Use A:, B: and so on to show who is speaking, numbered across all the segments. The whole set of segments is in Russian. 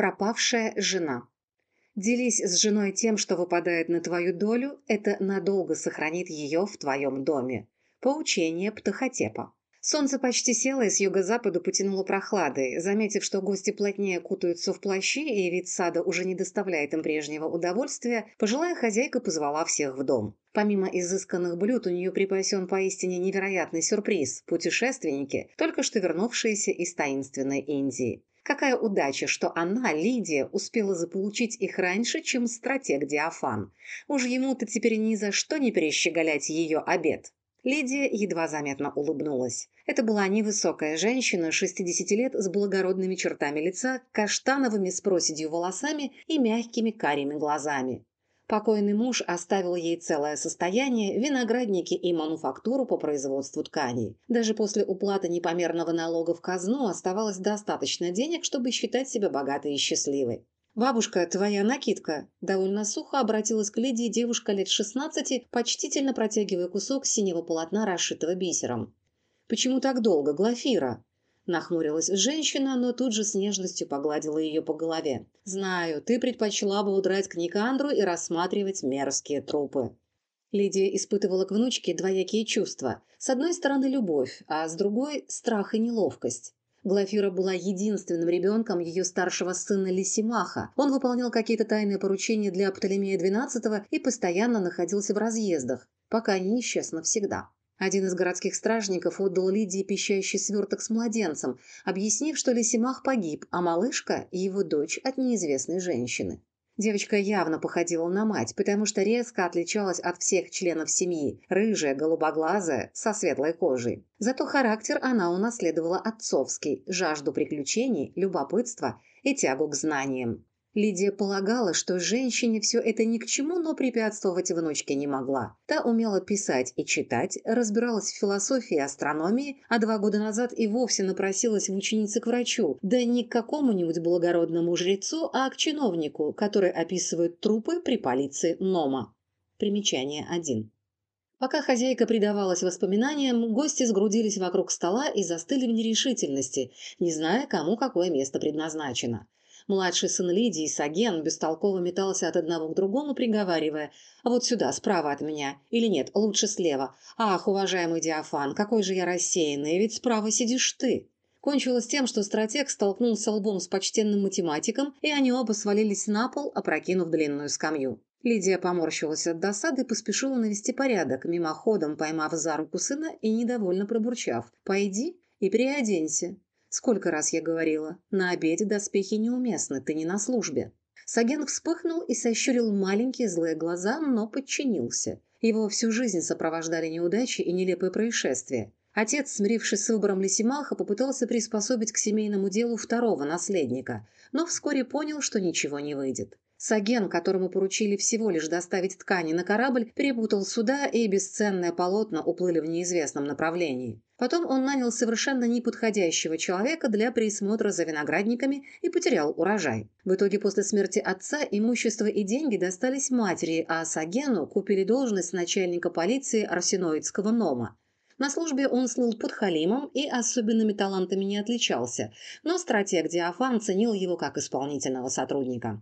A: Пропавшая жена. Делись с женой тем, что выпадает на твою долю, это надолго сохранит ее в твоем доме. Поучение Птахотепа. Солнце почти село, и с юго-запада потянуло прохладой. Заметив, что гости плотнее кутаются в плащи, и вид сада уже не доставляет им прежнего удовольствия, пожилая хозяйка позвала всех в дом. Помимо изысканных блюд, у нее припасен поистине невероятный сюрприз – путешественники, только что вернувшиеся из таинственной Индии. Какая удача, что она, Лидия, успела заполучить их раньше, чем стратег Диафан. Уж ему-то теперь ни за что не перещеголять ее обед. Лидия едва заметно улыбнулась. Это была невысокая женщина, 60 лет, с благородными чертами лица, каштановыми с проседью волосами и мягкими карими глазами. Покойный муж оставил ей целое состояние, виноградники и мануфактуру по производству тканей. Даже после уплаты непомерного налога в казну оставалось достаточно денег, чтобы считать себя богатой и счастливой. «Бабушка, твоя накидка!» Довольно сухо обратилась к Лидии девушка лет шестнадцати, почтительно протягивая кусок синего полотна, расшитого бисером. «Почему так долго, Глафира?» Нахмурилась женщина, но тут же с нежностью погладила ее по голове. «Знаю, ты предпочла бы удрать к Никандру и рассматривать мерзкие трупы». Лидия испытывала к внучке двоякие чувства. С одной стороны любовь, а с другой – страх и неловкость. Глафира была единственным ребенком ее старшего сына Лисимаха. Он выполнял какие-то тайные поручения для Птолемея XII и постоянно находился в разъездах, пока не исчез навсегда. Один из городских стражников отдал Лидии пищащий сверток с младенцем, объяснив, что Лисимах погиб, а малышка – его дочь от неизвестной женщины. Девочка явно походила на мать, потому что резко отличалась от всех членов семьи, рыжая, голубоглазая, со светлой кожей. Зато характер она унаследовала отцовский, жажду приключений, любопытства и тягу к знаниям. Лидия полагала, что женщине все это ни к чему, но препятствовать внучке не могла. Та умела писать и читать, разбиралась в философии и астрономии, а два года назад и вовсе напросилась в ученицы к врачу, да не к какому-нибудь благородному жрецу, а к чиновнику, который описывает трупы при полиции Нома. Примечание 1. Пока хозяйка предавалась воспоминаниям, гости сгрудились вокруг стола и застыли в нерешительности, не зная, кому какое место предназначено. Младший сын Лидии, Саген, бестолково метался от одного к другому, приговаривая «А вот сюда, справа от меня. Или нет, лучше слева. Ах, уважаемый Диафан, какой же я рассеянный, ведь справа сидишь ты». Кончилось тем, что стратег столкнулся лбом с почтенным математиком, и они оба свалились на пол, опрокинув длинную скамью. Лидия поморщилась от досады и поспешила навести порядок, мимоходом поймав за руку сына и недовольно пробурчав «Пойди и переоденься». Сколько раз я говорила, на обеде доспехи неуместны, ты не на службе. Саген вспыхнул и сощурил маленькие злые глаза, но подчинился. Его всю жизнь сопровождали неудачи и нелепые происшествия. Отец, смирившись с выбором Лисимаха, попытался приспособить к семейному делу второго наследника, но вскоре понял, что ничего не выйдет. Саген, которому поручили всего лишь доставить ткани на корабль, перепутал суда, и бесценное полотна уплыли в неизвестном направлении. Потом он нанял совершенно неподходящего человека для присмотра за виноградниками и потерял урожай. В итоге после смерти отца имущество и деньги достались матери, а Сагену купили должность начальника полиции Арсеноидского Нома. На службе он слыл подхалимом и особенными талантами не отличался, но стратег Диафан ценил его как исполнительного сотрудника.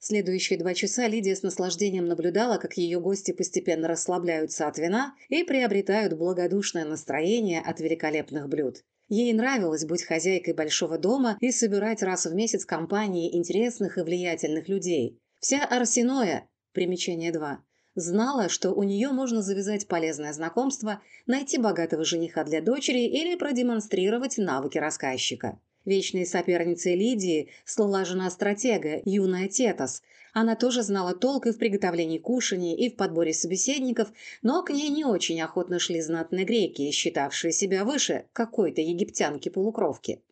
A: Следующие два часа Лидия с наслаждением наблюдала, как ее гости постепенно расслабляются от вина и приобретают благодушное настроение от великолепных блюд. Ей нравилось быть хозяйкой большого дома и собирать раз в месяц компании интересных и влиятельных людей. Вся Арсеноя, примечание 2, знала, что у нее можно завязать полезное знакомство, найти богатого жениха для дочери или продемонстрировать навыки рассказчика. Вечной соперницей Лидии слыла жена стратега, юная Тетас. Она тоже знала толк и в приготовлении кушаний, и в подборе собеседников, но к ней не очень охотно шли знатные греки, считавшие себя выше какой-то египтянки-полукровки.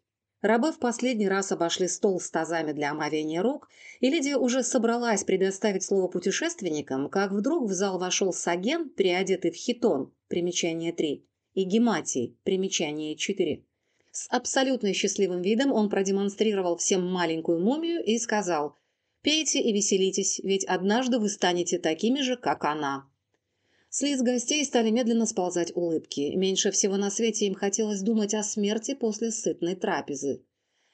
A: Рабы в последний раз обошли стол с тазами для омовения рук, и Лидия уже собралась предоставить слово путешественникам, как вдруг в зал вошел Саген, переодетый в хитон, примечание 3, и Гематий, примечание 4. С абсолютно счастливым видом он продемонстрировал всем маленькую мумию и сказал «Пейте и веселитесь, ведь однажды вы станете такими же, как она». С лиц гостей стали медленно сползать улыбки. Меньше всего на свете им хотелось думать о смерти после сытной трапезы.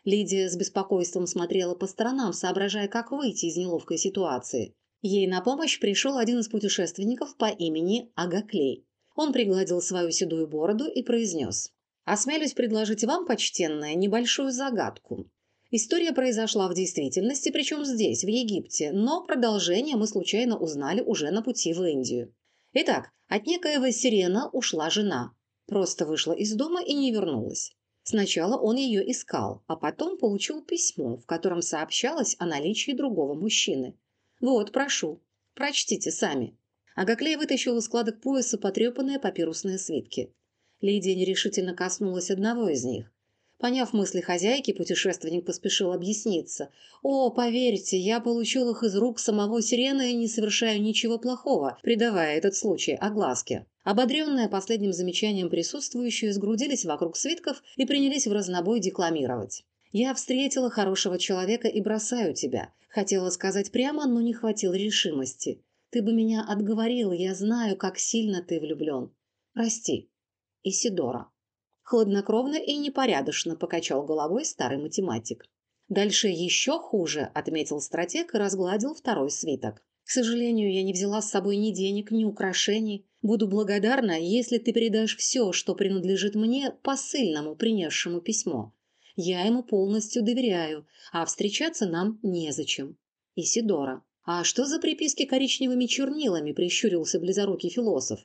A: Лидия с беспокойством смотрела по сторонам, соображая, как выйти из неловкой ситуации. Ей на помощь пришел один из путешественников по имени Агаклей. Он пригладил свою седую бороду и произнес. «Осмелюсь предложить вам, почтенная, небольшую загадку. История произошла в действительности, причем здесь, в Египте, но продолжение мы случайно узнали уже на пути в Индию. Итак, от некоего Сирена ушла жена. Просто вышла из дома и не вернулась. Сначала он ее искал, а потом получил письмо, в котором сообщалось о наличии другого мужчины. «Вот, прошу, прочтите сами». Агаклей вытащил из складок пояса потрепанные папирусные свитки. Лидия нерешительно коснулась одного из них. Поняв мысли хозяйки, путешественник поспешил объясниться. «О, поверьте, я получил их из рук самого Сирены и не совершаю ничего плохого, придавая этот случай огласке». Ободренные последним замечанием присутствующие сгрудились вокруг свитков и принялись в разнобой декламировать. «Я встретила хорошего человека и бросаю тебя. Хотела сказать прямо, но не хватило решимости. Ты бы меня отговорил, я знаю, как сильно ты влюблен. Прости. Исидора». Хладнокровно и непорядочно покачал головой старый математик. Дальше еще хуже, отметил стратег и разгладил второй свиток. К сожалению, я не взяла с собой ни денег, ни украшений. Буду благодарна, если ты передашь все, что принадлежит мне, посыльному, принесшему письмо. Я ему полностью доверяю, а встречаться нам незачем. Исидора. А что за приписки коричневыми чернилами, прищурился близорукий философ.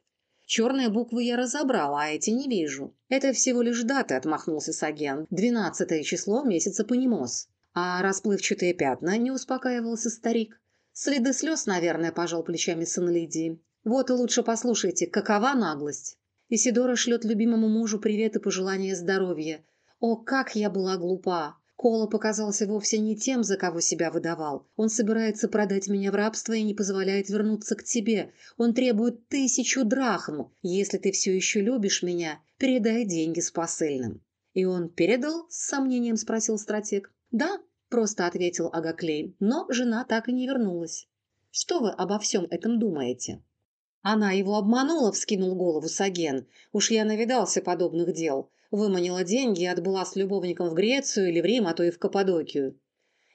A: Черные буквы я разобрал, а эти не вижу. Это всего лишь даты, отмахнулся Саген. Двенадцатое число месяца Панимос. А расплывчатые пятна, не успокаивался старик. Следы слез, наверное, пожал плечами сын Лидии. Вот и лучше послушайте, какова наглость. Исидора шлет любимому мужу привет и пожелания здоровья. О, как я была глупа! Кола показался вовсе не тем, за кого себя выдавал. Он собирается продать меня в рабство и не позволяет вернуться к тебе. Он требует тысячу драхм. Если ты все еще любишь меня, передай деньги с посыльным». «И он передал?» – с сомнением спросил стратег. «Да», – просто ответил Агаклей, но жена так и не вернулась. «Что вы обо всем этом думаете?» Она его обманула, вскинул голову Саген. Уж я навидался подобных дел выманила деньги и отбыла с любовником в Грецию или в Рим, а то и в Каппадокию.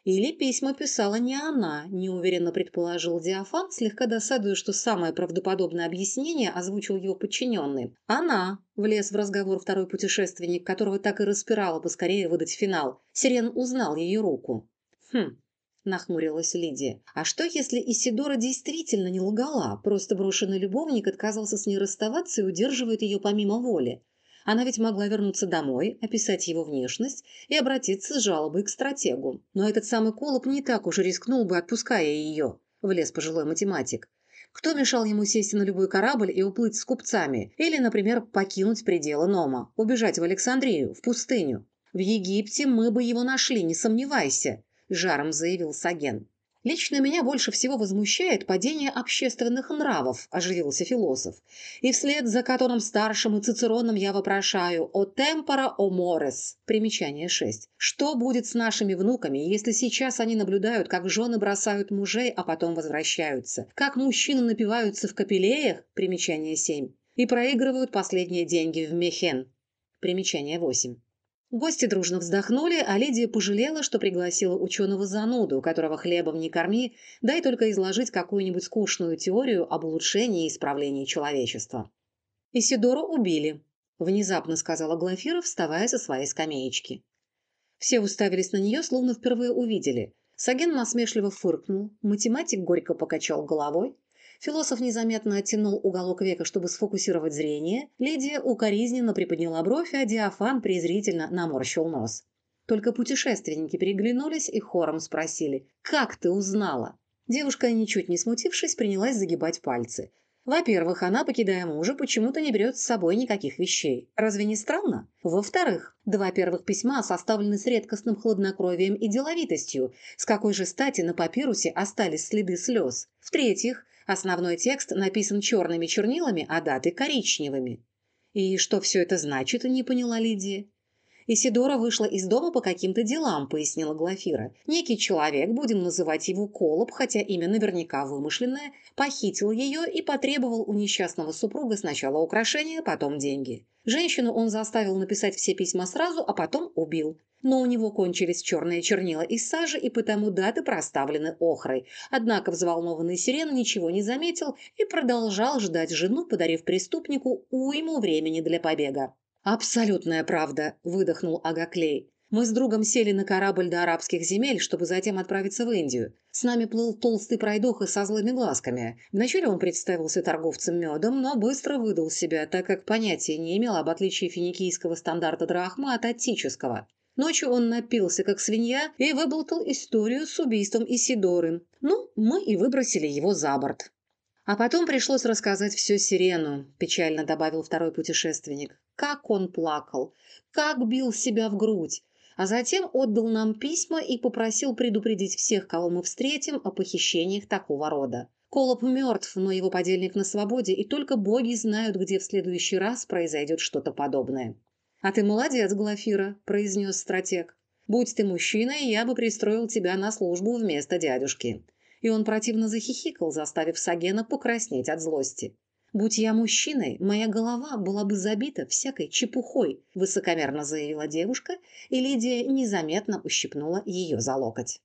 A: Или письма писала не она, неуверенно предположил Диафан, слегка досадуя, что самое правдоподобное объяснение озвучил его подчиненный. Она, влез в разговор второй путешественник, которого так и распирало поскорее выдать финал. Сирен узнал ее руку. Хм, нахмурилась Лидия. А что, если Исидора действительно не лгала, просто брошенный любовник отказался с ней расставаться и удерживает ее помимо воли? Она ведь могла вернуться домой, описать его внешность и обратиться с жалобой к стратегу. Но этот самый Колоб не так уж рискнул бы, отпуская ее, влез пожилой математик. Кто мешал ему сесть на любой корабль и уплыть с купцами? Или, например, покинуть пределы Нома, убежать в Александрию, в пустыню? В Египте мы бы его нашли, не сомневайся, жаром заявил Саген. Лично меня больше всего возмущает падение общественных нравов, оживился философ. И вслед за которым старшим и Цицероном я вопрошаю «О темпора, о морес». Примечание 6. Что будет с нашими внуками, если сейчас они наблюдают, как жены бросают мужей, а потом возвращаются? Как мужчины напиваются в капеллеях? Примечание 7. И проигрывают последние деньги в Мехен. Примечание 8. Гости дружно вздохнули, а Лидия пожалела, что пригласила ученого зануду, которого хлебом не корми, дай только изложить какую-нибудь скучную теорию об улучшении и исправлении человечества. «Исидору убили», – внезапно сказала Глафира, вставая со своей скамеечки. Все уставились на нее, словно впервые увидели. Саген насмешливо фыркнул, математик горько покачал головой, Философ незаметно оттянул уголок века, чтобы сфокусировать зрение. Лидия укоризненно приподняла бровь, а Диафан презрительно наморщил нос. Только путешественники переглянулись и хором спросили «Как ты узнала?». Девушка, ничуть не смутившись, принялась загибать пальцы. Во-первых, она, покидая мужа, почему-то не берет с собой никаких вещей. Разве не странно? Во-вторых, два первых письма составлены с редкостным хладнокровием и деловитостью. С какой же стати на папирусе остались следы слез? В-третьих, Основной текст написан черными чернилами, а даты коричневыми. И что все это значит, не поняла Лидия. Исидора вышла из дома по каким-то делам, пояснила Глафира. Некий человек, будем называть его Колоб, хотя имя наверняка вымышленное, похитил ее и потребовал у несчастного супруга сначала украшения, потом деньги. Женщину он заставил написать все письма сразу, а потом убил. Но у него кончились черные чернила из сажи, и потому даты проставлены охрой. Однако взволнованный Сирен ничего не заметил и продолжал ждать жену, подарив преступнику уйму времени для побега. «Абсолютная правда», – выдохнул Агаклей. Мы с другом сели на корабль до арабских земель, чтобы затем отправиться в Индию. С нами плыл толстый пройдоха со злыми глазками. Вначале он представился торговцем медом, но быстро выдал себя, так как понятия не имел об отличии финикийского стандарта драхма от аттического. Ночью он напился, как свинья, и выболтал историю с убийством Исидоры. Ну, мы и выбросили его за борт. А потом пришлось рассказать все Сирену, печально добавил второй путешественник. Как он плакал, как бил себя в грудь а затем отдал нам письма и попросил предупредить всех, кого мы встретим, о похищениях такого рода. Колоб мертв, но его подельник на свободе, и только боги знают, где в следующий раз произойдет что-то подобное. «А ты молодец, Глафира», – произнес стратег. «Будь ты мужчиной, я бы пристроил тебя на службу вместо дядюшки». И он противно захихикал, заставив Сагена покраснеть от злости. «Будь я мужчиной, моя голова была бы забита всякой чепухой», высокомерно заявила девушка, и Лидия незаметно ущипнула ее за локоть.